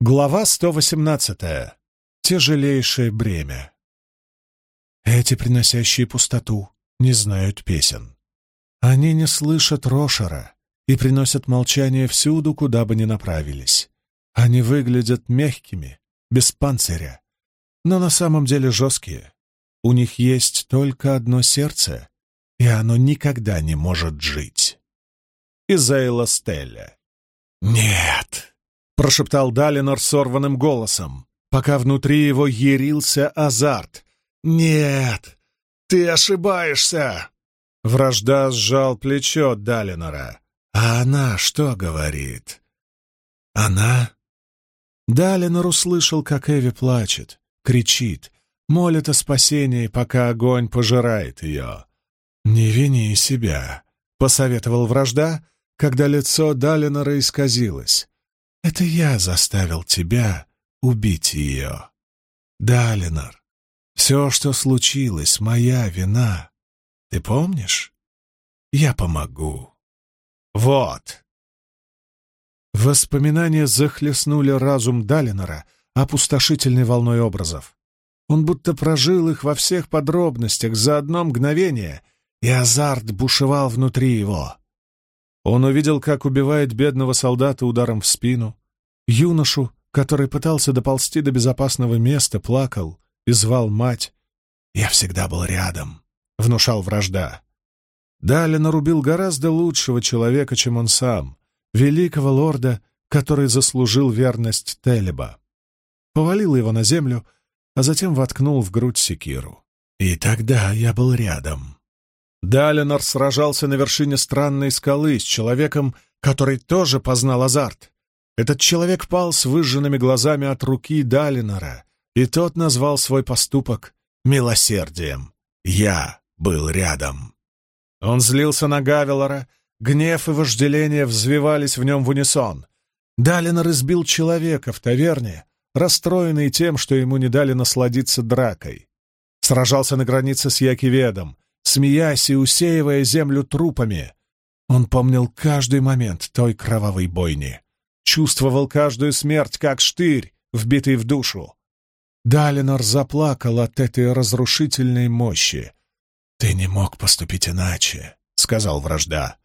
Глава 118. Тяжелейшее бремя. Эти, приносящие пустоту, не знают песен. Они не слышат Рошера и приносят молчание всюду, куда бы ни направились. Они выглядят мягкими, без панциря, но на самом деле жесткие. У них есть только одно сердце, и оно никогда не может жить. Изаила Стелля. «Нет!» — прошептал Далинор сорванным голосом, пока внутри его ярился азарт. «Нет! Ты ошибаешься!» Вражда сжал плечо Далинора. «А она что говорит?» «Она?» Далинор услышал, как Эви плачет, кричит, молит о спасении, пока огонь пожирает ее. «Не вини себя», — посоветовал вражда, когда лицо Далинора исказилось. «Это я заставил тебя убить ее. Далинор, все, что случилось, моя вина. Ты помнишь? Я помогу. Вот». Воспоминания захлестнули разум Далинора опустошительной волной образов. Он будто прожил их во всех подробностях за одно мгновение, и азарт бушевал внутри его. Он увидел, как убивает бедного солдата ударом в спину, юношу, который пытался доползти до безопасного места, плакал и звал мать. «Я всегда был рядом», — внушал вражда. Далее нарубил гораздо лучшего человека, чем он сам, великого лорда, который заслужил верность Телеба. Повалил его на землю, а затем воткнул в грудь секиру. И тогда я был рядом. Далинор сражался на вершине странной скалы с человеком, который тоже познал азарт. Этот человек пал с выжженными глазами от руки Далинора, и тот назвал свой поступок милосердием. Я был рядом. Он злился на Гавелора, гнев и вожделение взвивались в нем в унисон. Далинор избил человека в таверне, расстроенный тем, что ему не дали насладиться дракой. Сражался на границе с Якиведом, смеясь и усеивая землю трупами. Он помнил каждый момент той кровавой бойни, чувствовал каждую смерть, как штырь, вбитый в душу. Далинор заплакал от этой разрушительной мощи. «Ты не мог поступить иначе», — сказал вражда.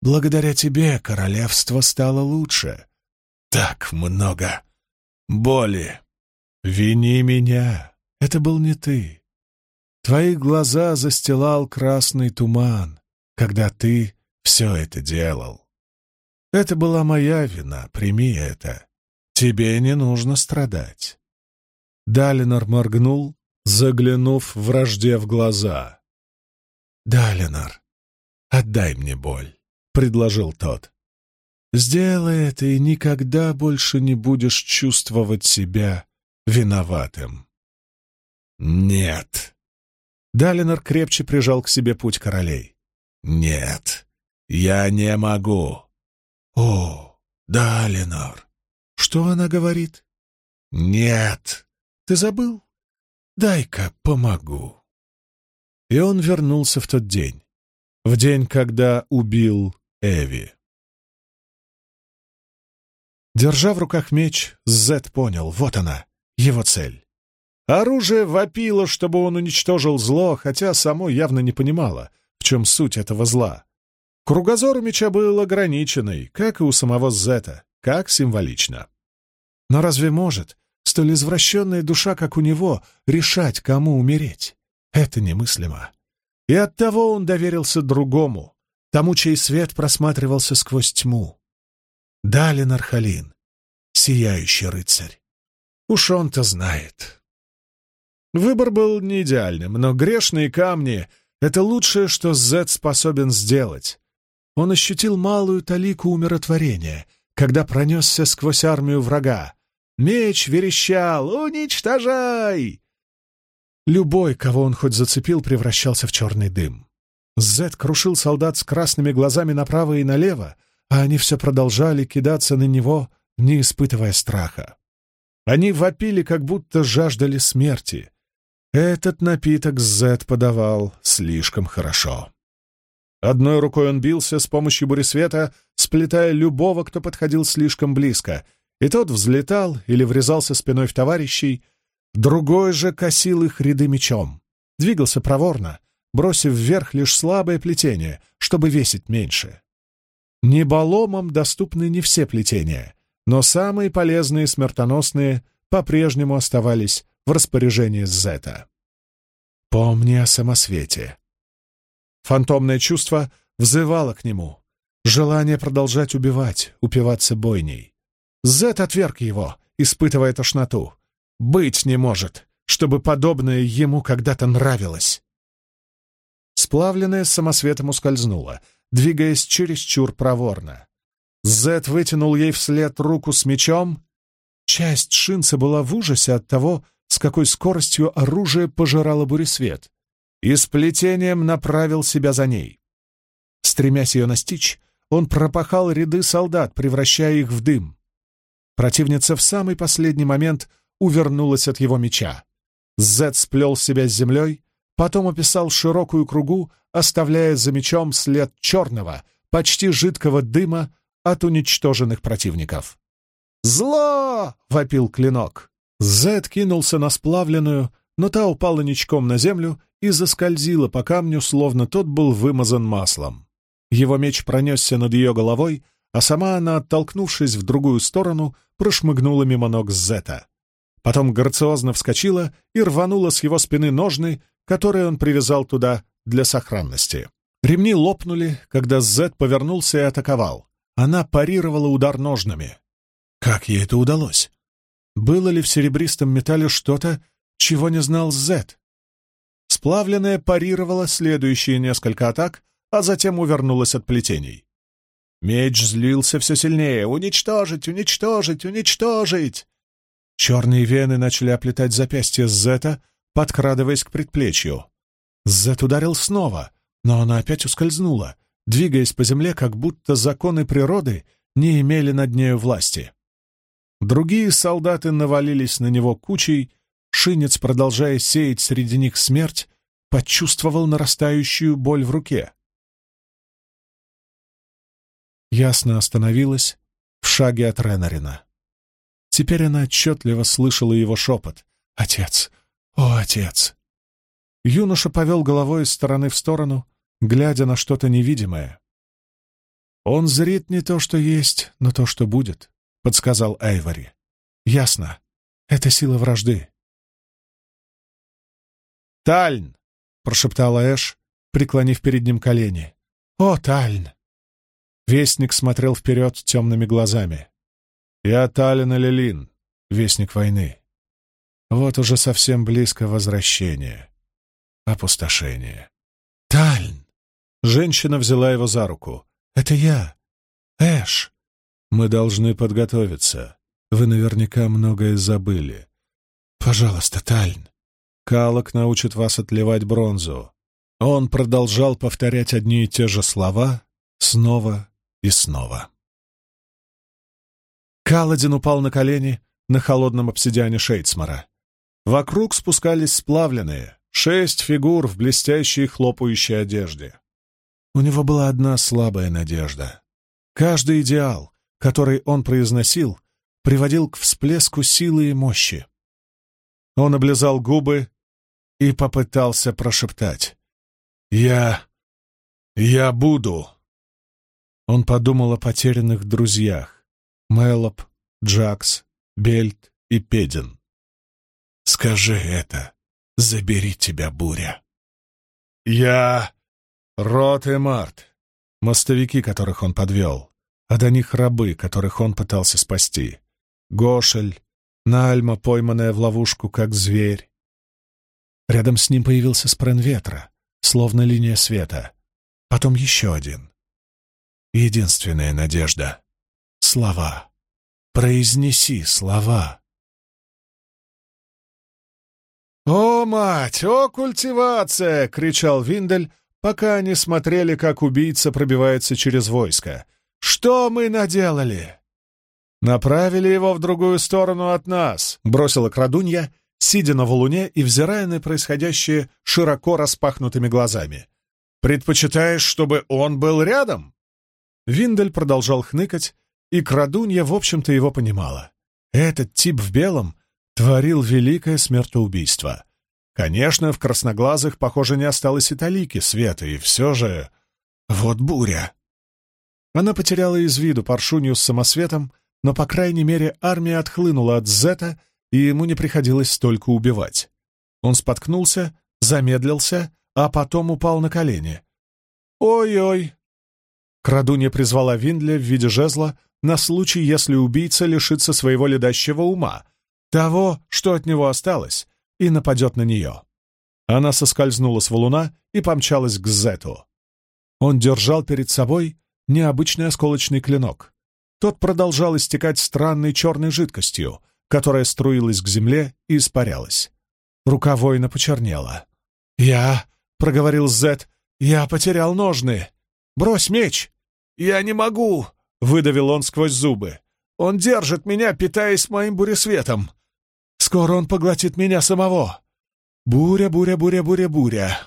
«Благодаря тебе королевство стало лучше. Так много боли. Вини меня. Это был не ты. Твои глаза застилал красный туман, когда ты все это делал. Это была моя вина, прими это. Тебе не нужно страдать. Далинор моргнул, заглянув вражде в глаза. «Далинор, отдай мне боль», — предложил тот. «Сделай это, и никогда больше не будешь чувствовать себя виноватым». «Нет», Далинор крепче прижал к себе путь королей. «Нет, я не могу». «О, Далинор, что она говорит?» «Нет». «Ты забыл? Дай-ка помогу». И он вернулся в тот день, в день, когда убил Эви. Держа в руках меч, Зет понял, вот она, его цель. Оружие вопило, чтобы он уничтожил зло, хотя само явно не понимало, в чем суть этого зла. Кругозор меча был ограниченный, как и у самого Зета, как символично. Но разве может столь извращенная душа, как у него, решать, кому умереть? Это немыслимо. И оттого он доверился другому, тому, чей свет просматривался сквозь тьму. Далин Архалин, сияющий рыцарь. Уж он-то знает. Выбор был не идеальным, но грешные камни — это лучшее, что Зет способен сделать. Он ощутил малую талику умиротворения, когда пронесся сквозь армию врага. Меч верещал «Уничтожай!» Любой, кого он хоть зацепил, превращался в черный дым. Зет крушил солдат с красными глазами направо и налево, а они все продолжали кидаться на него, не испытывая страха. Они вопили, как будто жаждали смерти. Этот напиток Зет подавал слишком хорошо. Одной рукой он бился с помощью буресвета, сплетая любого, кто подходил слишком близко, и тот взлетал или врезался спиной в товарищей, другой же косил их ряды мечом. Двигался проворно, бросив вверх лишь слабое плетение, чтобы весить меньше. Неболомам доступны не все плетения, но самые полезные смертоносные по-прежнему оставались в распоряжении Зета. «Помни о самосвете». Фантомное чувство взывало к нему, желание продолжать убивать, упиваться бойней. Зет отверг его, испытывая тошноту. «Быть не может, чтобы подобное ему когда-то нравилось». Сплавленная с самосветом ускользнула, двигаясь чересчур проворно. Зет вытянул ей вслед руку с мечом. Часть шинца была в ужасе от того, с какой скоростью оружие пожирало буресвет, и с плетением направил себя за ней. Стремясь ее настичь, он пропахал ряды солдат, превращая их в дым. Противница в самый последний момент увернулась от его меча. Зет сплел себя с землей, потом описал широкую кругу, оставляя за мечом след черного, почти жидкого дыма от уничтоженных противников. «Зло!» — вопил клинок. Зед кинулся на сплавленную, но та упала ничком на землю и заскользила по камню, словно тот был вымазан маслом. Его меч пронесся над ее головой, а сама она, оттолкнувшись в другую сторону, прошмыгнула мимо ног Зета. Потом грациозно вскочила и рванула с его спины ножны, которые он привязал туда для сохранности. Ремни лопнули, когда Зет повернулся и атаковал. Она парировала удар ножнами. Как ей это удалось? Было ли в серебристом металле что-то, чего не знал Зет? Сплавленная парировала следующие несколько атак, а затем увернулась от плетений. Меч злился все сильнее. «Уничтожить! Уничтожить! Уничтожить!» Черные вены начали оплетать запястье Зета, подкрадываясь к предплечью. Зет ударил снова, но она опять ускользнула, двигаясь по земле, как будто законы природы не имели над нею власти. Другие солдаты навалились на него кучей, Шинец, продолжая сеять среди них смерть, почувствовал нарастающую боль в руке. Ясно остановилась в шаге от Ренарина. Теперь она отчетливо слышала его шепот. «Отец! О, отец!» Юноша повел головой из стороны в сторону, глядя на что-то невидимое. «Он зрит не то, что есть, но то, что будет», — подсказал Эйвори. «Ясно. Это сила вражды». «Тальн!» — прошептала Эш, преклонив перед ним колени. «О, Тальн!» Вестник смотрел вперед темными глазами. «Я Талин Лилин, вестник войны. Вот уже совсем близко возвращение. Опустошение. Тальн!» Женщина взяла его за руку. «Это я. Эш!» «Мы должны подготовиться. Вы наверняка многое забыли. Пожалуйста, Тальн. Калок научит вас отливать бронзу». Он продолжал повторять одни и те же слова снова и снова. Каладин упал на колени на холодном обсидиане Шейцмара. Вокруг спускались сплавленные, шесть фигур в блестящей хлопающей одежде. У него была одна слабая надежда. Каждый идеал, который он произносил, приводил к всплеску силы и мощи. Он облизал губы и попытался прошептать. «Я... я буду...» Он подумал о потерянных друзьях — Мелоп, Джакс, Бельт и Педин. «Скажи это, забери тебя буря». «Я...» Рот и Март, мостовики, которых он подвел, а до них рабы, которых он пытался спасти. Гошель, Нальма, пойманная в ловушку, как зверь. Рядом с ним появился спрен ветра, словно линия света. Потом еще один. Единственная надежда — слова. Произнеси слова. «О, мать! О, культивация!» — кричал Виндель, пока они смотрели, как убийца пробивается через войско. «Что мы наделали?» «Направили его в другую сторону от нас», — бросила крадунья, сидя на валуне и взирая на происходящее широко распахнутыми глазами. «Предпочитаешь, чтобы он был рядом?» Виндель продолжал хныкать, и крадунья, в общем-то, его понимала. Этот тип в белом творил великое смертоубийство. Конечно, в красноглазых, похоже, не осталось и талики света, и все же... Вот буря! Она потеряла из виду паршунью с самосветом, но, по крайней мере, армия отхлынула от Зета, и ему не приходилось столько убивать. Он споткнулся, замедлился, а потом упал на колени. «Ой-ой!» Крадунья призвала Виндля в виде жезла на случай, если убийца лишится своего ледащего ума, того, что от него осталось, и нападет на нее. Она соскользнула с валуна и помчалась к Зету. Он держал перед собой необычный осколочный клинок. Тот продолжал истекать странной черной жидкостью, которая струилась к земле и испарялась. Рука воина почернела. «Я...» — проговорил Зет. «Я потерял ножны. Брось меч!» «Я не могу!» — выдавил он сквозь зубы. «Он держит меня, питаясь моим буресветом. Скоро он поглотит меня самого. Буря, буря, буря, буря, буря!»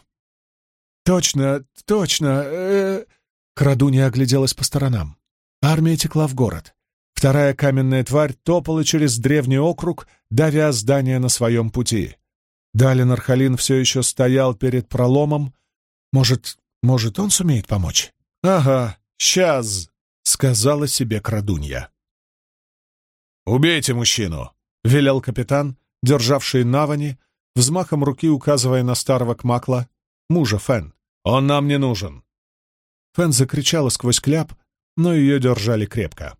«Точно, точно...» э... Крадунья огляделась по сторонам. Армия текла в город. Вторая каменная тварь топала через древний округ, давя здание на своем пути. Далин Архалин все еще стоял перед проломом. Может, может, он сумеет помочь? «Ага, сейчас», — сказала себе крадунья. «Убейте мужчину», — велел капитан, державший Навани, взмахом руки указывая на старого Кмакла, мужа Фен. «Он нам не нужен». Фен закричала сквозь кляп, но ее держали крепко.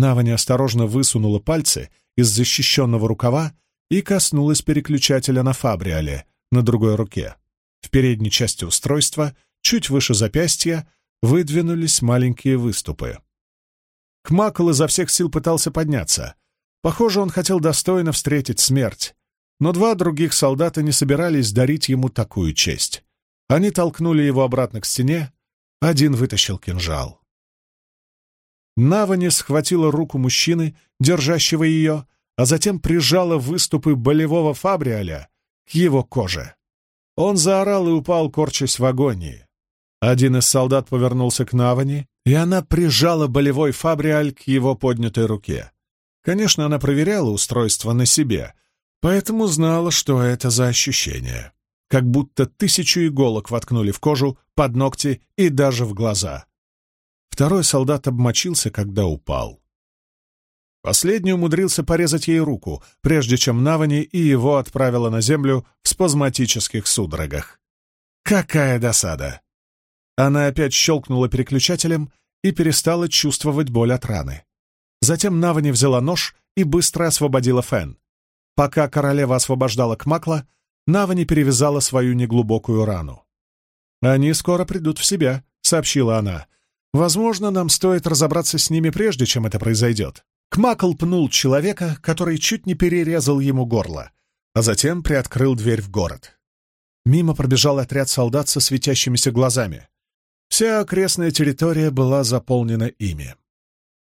Навани осторожно высунула пальцы из защищенного рукава и коснулась переключателя на фабриале на другой руке. В передней части устройства, чуть выше запястья, выдвинулись маленькие выступы. Кмакл изо всех сил пытался подняться. Похоже, он хотел достойно встретить смерть. Но два других солдата не собирались дарить ему такую честь. Они толкнули его обратно к стене, один вытащил кинжал. Навани схватила руку мужчины, держащего ее, а затем прижала выступы болевого фабриаля к его коже. Он заорал и упал, корчась в агонии. Один из солдат повернулся к Навани, и она прижала болевой фабриаль к его поднятой руке. Конечно, она проверяла устройство на себе, поэтому знала, что это за ощущение. Как будто тысячу иголок воткнули в кожу, под ногти и даже в глаза. Второй солдат обмочился, когда упал. Последний умудрился порезать ей руку, прежде чем Навани и его отправила на землю в спазматических судорогах. Какая досада! Она опять щелкнула переключателем и перестала чувствовать боль от раны. Затем Навани взяла нож и быстро освободила Фен. Пока королева освобождала Кмакла, Навани перевязала свою неглубокую рану. «Они скоро придут в себя», — сообщила она. «Возможно, нам стоит разобраться с ними прежде, чем это произойдет». Кмакл пнул человека, который чуть не перерезал ему горло, а затем приоткрыл дверь в город. Мимо пробежал отряд солдат со светящимися глазами. Вся окрестная территория была заполнена ими.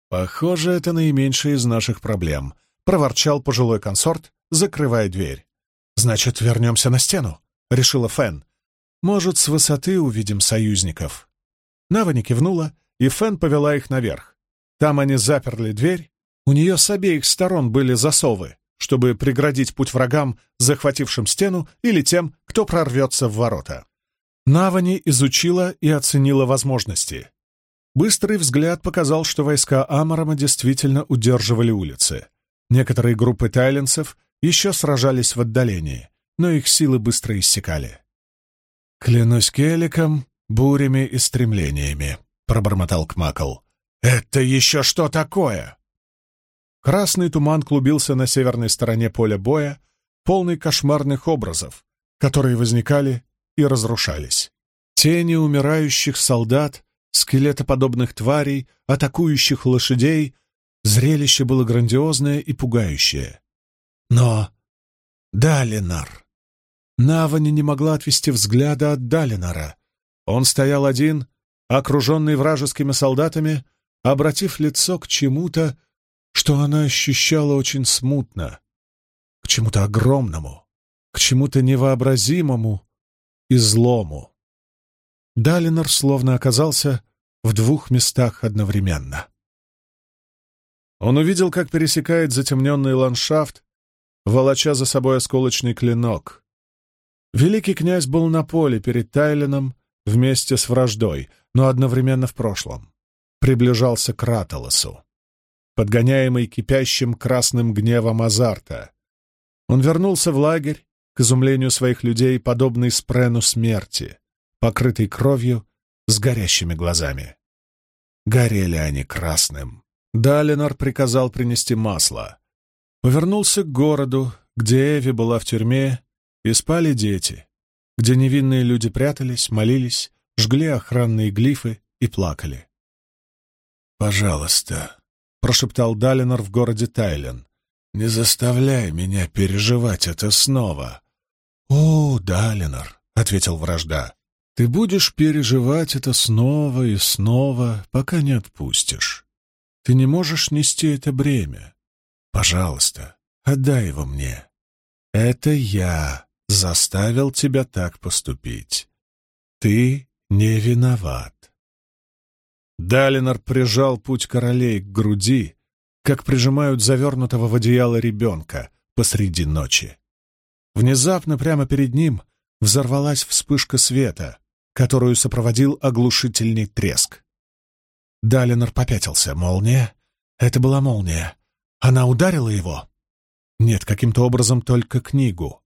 «Похоже, это наименьшая из наших проблем», — проворчал пожилой консорт, закрывая дверь. «Значит, вернемся на стену», — решила Фен. «Может, с высоты увидим союзников». Навани кивнула, и Фен повела их наверх. Там они заперли дверь у нее с обеих сторон были засовы, чтобы преградить путь врагам, захватившим стену, или тем, кто прорвется в ворота. Навани изучила и оценила возможности. Быстрый взгляд показал, что войска Амарама действительно удерживали улицы. Некоторые группы тайленцев еще сражались в отдалении, но их силы быстро иссякали. «Клянусь Келиком, бурями и стремлениями», — пробормотал Кмакл. «Это еще что такое?» Красный туман клубился на северной стороне поля боя, полный кошмарных образов, которые возникали и разрушались. Тени умирающих солдат, скелетоподобных тварей, атакующих лошадей — зрелище было грандиозное и пугающее. Но Далинар... Навани не могла отвести взгляда от Далинара. Он стоял один, окруженный вражескими солдатами, обратив лицо к чему-то, что она ощущала очень смутно, к чему-то огромному, к чему-то невообразимому и злому. Далинор словно оказался в двух местах одновременно. Он увидел, как пересекает затемненный ландшафт, волоча за собой осколочный клинок. Великий князь был на поле перед Тайленом вместе с враждой, но одновременно в прошлом. Приближался к Раталосу, подгоняемый кипящим красным гневом азарта. Он вернулся в лагерь, к изумлению своих людей, подобный спрену смерти, покрытый кровью, с горящими глазами. Горели они красным. Далинор приказал принести масло. Повернулся к городу, где Эви была в тюрьме, и спали дети, где невинные люди прятались, молились, жгли охранные глифы и плакали. «Пожалуйста», — прошептал Далинор в городе Тайлен, — «не заставляй меня переживать это снова». «О, Далинор», — ответил вражда, — «ты будешь переживать это снова и снова, пока не отпустишь. Ты не можешь нести это бремя. Пожалуйста, отдай его мне. Это я заставил тебя так поступить. Ты не виноват. Далинор прижал путь королей к груди, как прижимают завернутого в одеяло ребенка посреди ночи. Внезапно прямо перед ним взорвалась вспышка света, которую сопроводил оглушительный треск. Далинор попятился. Молния? Это была молния. Она ударила его? Нет, каким-то образом только книгу.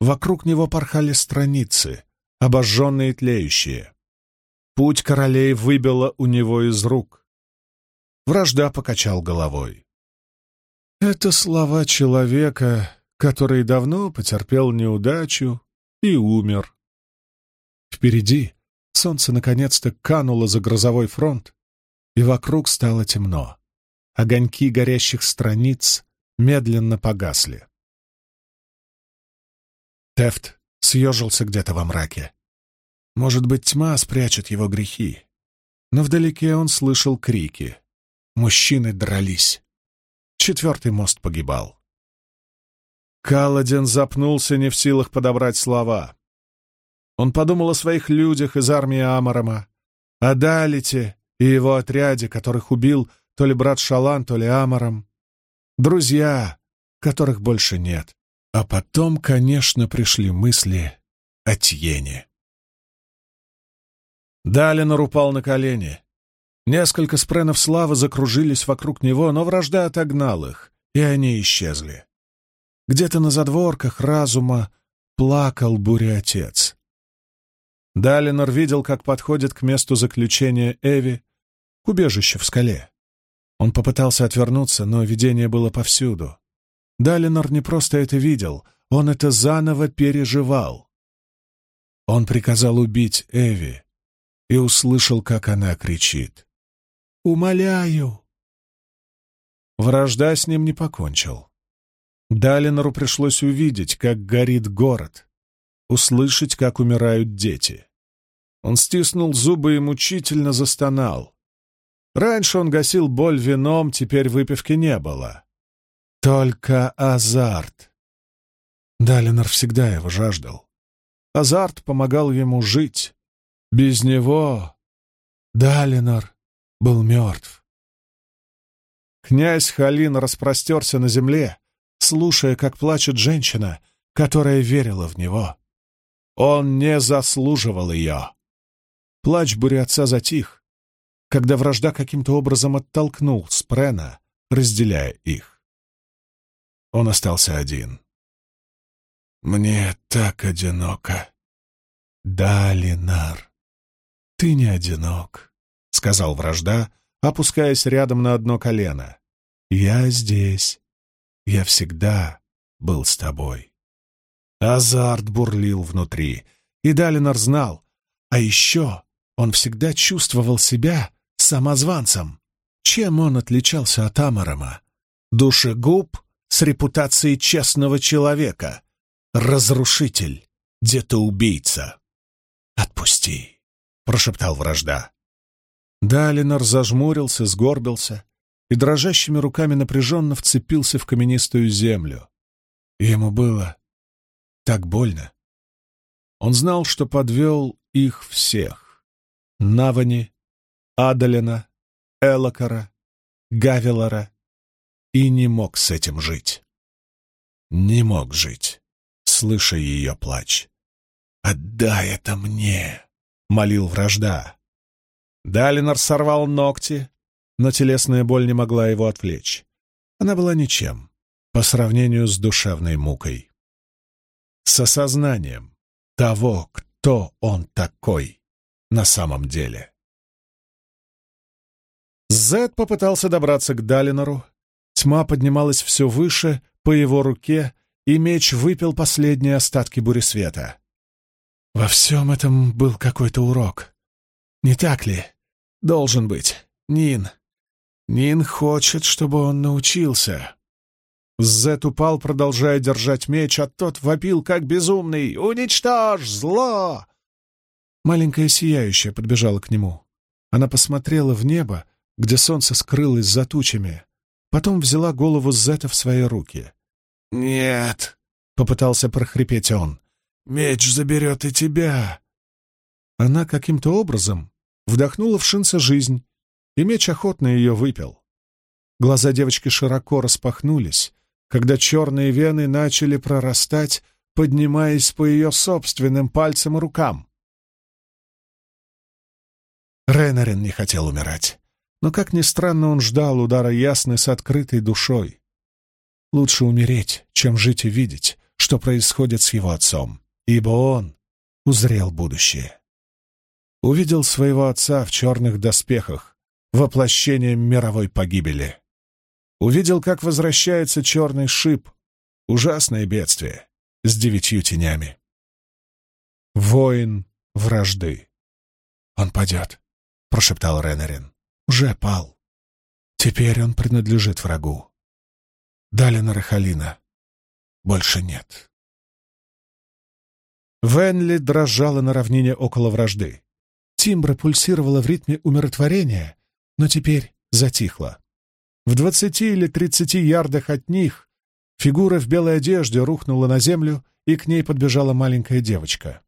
Вокруг него порхали страницы, обожженные и тлеющие. Путь королей выбило у него из рук. Вражда покачал головой. Это слова человека, который давно потерпел неудачу и умер. Впереди солнце наконец-то кануло за грозовой фронт, и вокруг стало темно. Огоньки горящих страниц медленно погасли. Тефт съежился где-то во мраке. Может быть, тьма спрячет его грехи. Но вдалеке он слышал крики. Мужчины дрались. Четвертый мост погибал. Каладин запнулся не в силах подобрать слова. Он подумал о своих людях из армии Амарама, о Далите и его отряде, которых убил то ли брат Шалан, то ли Амаром. Друзья, которых больше нет. А потом, конечно, пришли мысли о Тьене. Далинор упал на колени. Несколько спренов славы закружились вокруг него, но вражда отогнал их, и они исчезли. Где-то на задворках разума плакал буря-отец. Далинор видел, как подходит к месту заключения Эви, к убежищу в скале. Он попытался отвернуться, но видение было повсюду. Далинор не просто это видел, он это заново переживал. Он приказал убить Эви и услышал, как она кричит. «Умоляю!» Вражда с ним не покончил. Далинору пришлось увидеть, как горит город, услышать, как умирают дети. Он стиснул зубы и мучительно застонал. Раньше он гасил боль вином, теперь выпивки не было. Только азарт. Далинор всегда его жаждал. Азарт помогал ему жить. Без него Далинор был мертв. Князь Халин распростерся на земле, слушая, как плачет женщина, которая верила в него. Он не заслуживал ее. Плач бури отца затих когда вражда каким-то образом оттолкнул Спрена, разделяя их. Он остался один. «Мне так одиноко». «Да, Ленар, ты не одинок», — сказал вражда, опускаясь рядом на одно колено. «Я здесь. Я всегда был с тобой». Азарт бурлил внутри, и Далинар знал, а еще он всегда чувствовал себя самозванцем. Чем он отличался от Амарама? Душегуб с репутацией честного человека. Разрушитель, где-то убийца. «Отпусти», — прошептал вражда. Далинор зажмурился, сгорбился и дрожащими руками напряженно вцепился в каменистую землю. ему было так больно. Он знал, что подвел их всех. Навани, Адалина, Элокара, Гавелора и не мог с этим жить. Не мог жить, слыша ее плач. «Отдай это мне!» — молил вражда. Далинор сорвал ногти, но телесная боль не могла его отвлечь. Она была ничем по сравнению с душевной мукой. С осознанием того, кто он такой на самом деле. Зед попытался добраться к Далинору. Тьма поднималась все выше по его руке, и меч выпил последние остатки буресвета. Во всем этом был какой-то урок. Не так ли? Должен быть. Нин. Нин хочет, чтобы он научился. Зет упал, продолжая держать меч, а тот вопил, как безумный. «Уничтожь зло!» Маленькая сияющая подбежала к нему. Она посмотрела в небо, где солнце скрылось за тучами. Потом взяла голову Зета в свои руки. «Нет!» — попытался прохрипеть он. «Меч заберет и тебя!» Она каким-то образом вдохнула в Шинца жизнь, и меч охотно ее выпил. Глаза девочки широко распахнулись, когда черные вены начали прорастать, поднимаясь по ее собственным пальцам и рукам. Рейнарен не хотел умирать, но, как ни странно, он ждал удара ясны с открытой душой. Лучше умереть, чем жить и видеть, что происходит с его отцом, ибо он узрел будущее. Увидел своего отца в черных доспехах, воплощением мировой погибели. Увидел, как возвращается черный шип, ужасное бедствие, с девятью тенями. Воин вражды. «Он падет», — прошептал Ренарин. «Уже пал. Теперь он принадлежит врагу. Далина Рахалина больше нет». Венли дрожала на равнине около вражды. Тимбра пульсировала в ритме умиротворения, но теперь затихла. В двадцати или тридцати ярдах от них фигура в белой одежде рухнула на землю, и к ней подбежала маленькая девочка.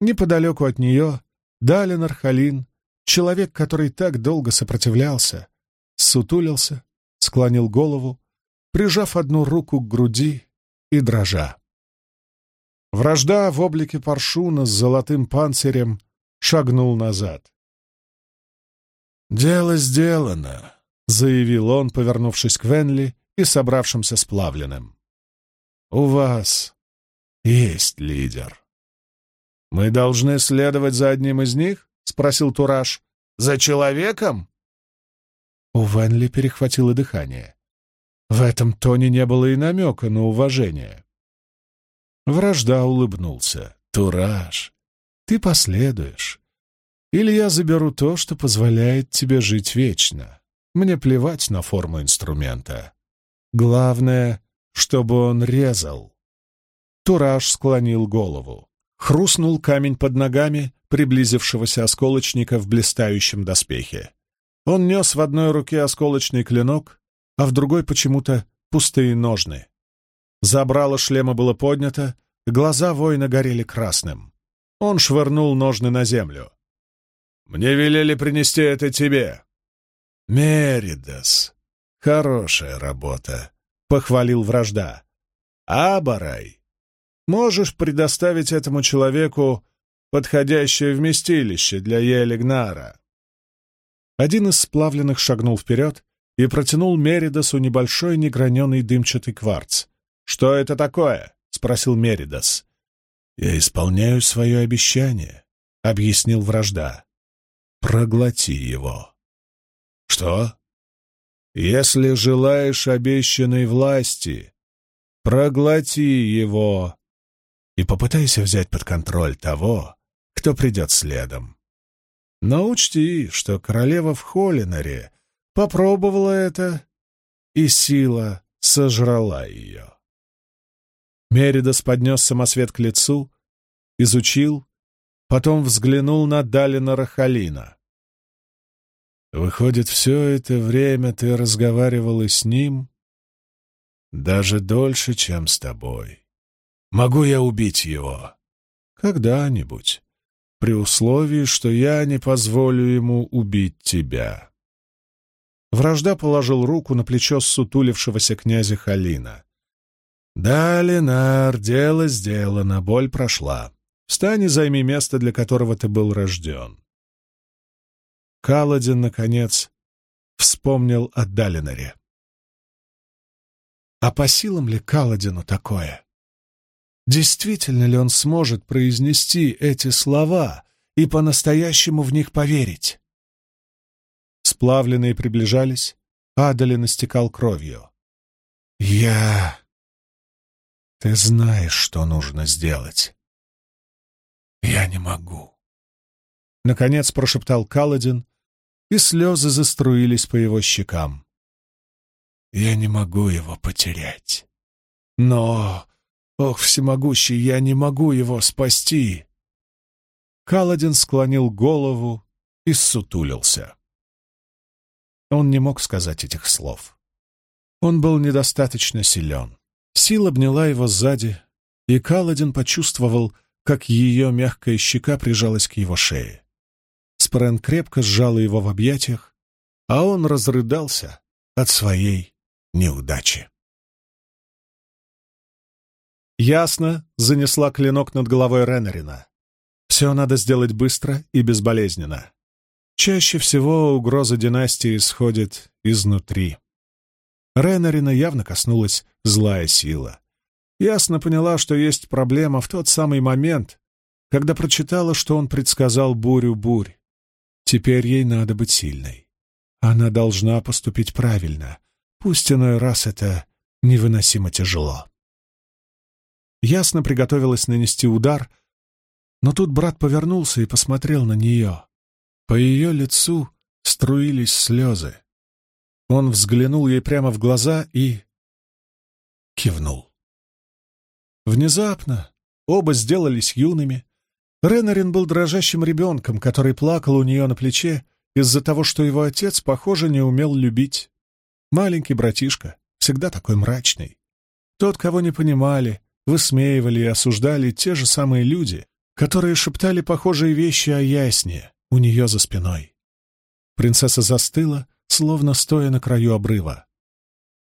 Неподалеку от нее Далин Архалин, человек, который так долго сопротивлялся, сутулился, склонил голову, прижав одну руку к груди и дрожа. Вражда в облике паршуна с золотым панцирем шагнул назад. «Дело сделано», — заявил он, повернувшись к Венли и собравшимся сплавленным. «У вас есть лидер». «Мы должны следовать за одним из них?» — спросил Тураж. «За человеком?» У Венли перехватило дыхание. В этом тоне не было и намека на уважение. Вражда улыбнулся. «Тураж, ты последуешь. Или я заберу то, что позволяет тебе жить вечно. Мне плевать на форму инструмента. Главное, чтобы он резал. Тураж склонил голову. Хрустнул камень под ногами приблизившегося осколочника в блистающем доспехе. Он нес в одной руке осколочный клинок, а в другой почему-то пустые ножны. Забрало шлема было поднято, глаза воина горели красным. Он швырнул ножны на землю. «Мне велели принести это тебе», «Меридас! Хорошая работа!» — похвалил вражда. «Абарай! Можешь предоставить этому человеку подходящее вместилище для Елигнара?» Один из сплавленных шагнул вперед и протянул Меридасу небольшой неграненый дымчатый кварц. «Что это такое?» — спросил Меридас. «Я исполняю свое обещание», — объяснил вражда. «Проглоти его». Что? Если желаешь обещанной власти, проглоти его и попытайся взять под контроль того, кто придет следом. Но учти, что королева в Холлинаре попробовала это, и сила сожрала ее. Меридас поднес самосвет к лицу, изучил, потом взглянул на Далина Рахалина. Выходит, все это время ты разговаривала с ним даже дольше, чем с тобой. Могу я убить его? Когда-нибудь, при условии, что я не позволю ему убить тебя. Вражда положил руку на плечо сутулившегося князя Халина. «Да, Ленар, дело сделано, боль прошла. Встань и займи место, для которого ты был рожден». Каладин, наконец, вспомнил о Далинаре. А по силам ли Каладину такое? Действительно ли он сможет произнести эти слова и по-настоящему в них поверить? Сплавленные приближались, Адалин истекал кровью. «Я...» «Ты знаешь, что нужно сделать». «Я не могу». Наконец прошептал Каладин, и слезы заструились по его щекам. Я не могу его потерять. Но, ох, всемогущий, я не могу его спасти. Каладин склонил голову и сутулился. Он не мог сказать этих слов. Он был недостаточно силен. Сила обняла его сзади, и Каладин почувствовал, как ее мягкая щека прижалась к его шее. Спрен крепко сжала его в объятиях, а он разрыдался от своей неудачи. Ясно занесла клинок над головой Ренарина. Все надо сделать быстро и безболезненно. Чаще всего угроза династии исходит изнутри. Ренарина явно коснулась злая сила. Ясно поняла, что есть проблема в тот самый момент, когда прочитала, что он предсказал бурю бурь. Теперь ей надо быть сильной. Она должна поступить правильно, Пусть иной раз это невыносимо тяжело. Ясно приготовилась нанести удар, но тут брат повернулся и посмотрел на нее. По ее лицу струились слезы. Он взглянул ей прямо в глаза и... кивнул. Внезапно оба сделались юными. Ренарин был дрожащим ребенком, который плакал у нее на плече из-за того, что его отец, похоже, не умел любить. Маленький братишка, всегда такой мрачный. Тот, кого не понимали, высмеивали и осуждали те же самые люди, которые шептали похожие вещи о ясне у нее за спиной. Принцесса застыла, словно стоя на краю обрыва.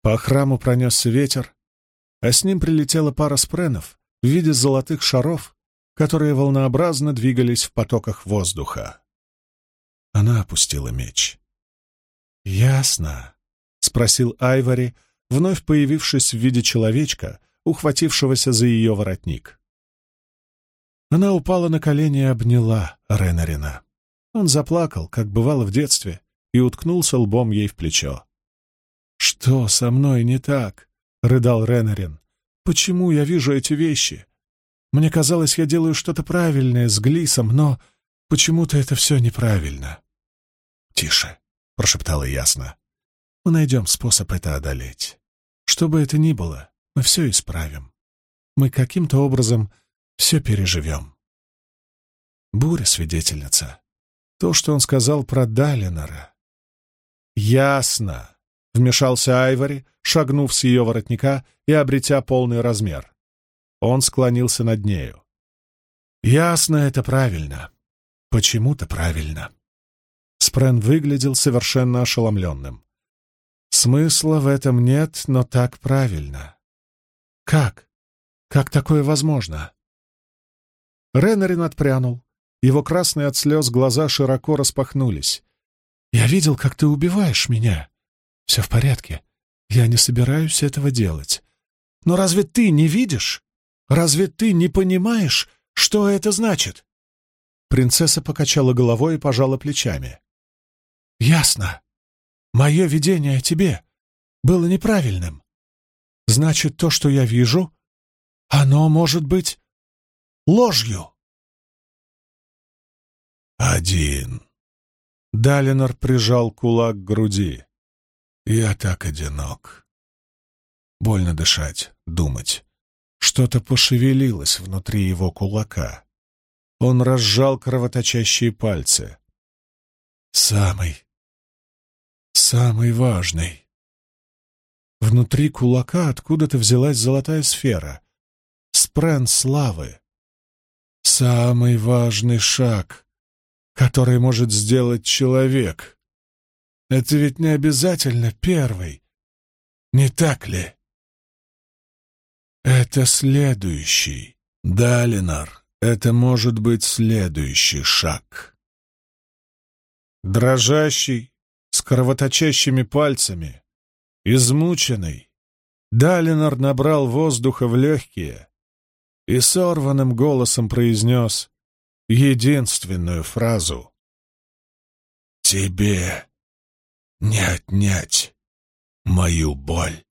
По храму пронесся ветер, а с ним прилетела пара спренов в виде золотых шаров, которые волнообразно двигались в потоках воздуха. Она опустила меч. «Ясно», спросил Айвори, вновь появившись в виде человечка, ухватившегося за ее воротник. Она упала на колени и обняла Ренарина. Он заплакал, как бывало в детстве, и уткнулся лбом ей в плечо. «Что со мной не так?» — рыдал Ренарин. «Почему я вижу эти вещи? Мне казалось, я делаю что-то правильное с Глисом, но почему-то это все неправильно». «Тише», — прошептала ясно. Мы найдем способ это одолеть. Что бы это ни было, мы все исправим. Мы каким-то образом все переживем. Буря, свидетельница. То, что он сказал про Далинора. «Ясно», — вмешался Айвори, шагнув с ее воротника и обретя полный размер. Он склонился над нею. «Ясно, это правильно. Почему-то правильно». Спрен выглядел совершенно ошеломленным. Смысла в этом нет, но так правильно. Как? Как такое возможно? Ренарин отпрянул. Его красные от слез глаза широко распахнулись. «Я видел, как ты убиваешь меня. Все в порядке. Я не собираюсь этого делать. Но разве ты не видишь? Разве ты не понимаешь, что это значит?» Принцесса покачала головой и пожала плечами. «Ясно. Мое видение о тебе было неправильным. Значит, то, что я вижу, оно может быть ложью. Один. Далинор прижал кулак к груди. Я так одинок. Больно дышать, думать. Что-то пошевелилось внутри его кулака. Он разжал кровоточащие пальцы. Самый самый важный. Внутри кулака откуда-то взялась золотая сфера. Спрен славы. Самый важный шаг, который может сделать человек. это ведь не обязательно первый, не так ли? Это следующий. Да, это может быть следующий шаг. Дрожащий, с кровоточащими пальцами, измученный, Далинор набрал воздуха в легкие и сорванным голосом произнес единственную фразу. «Тебе не отнять мою боль».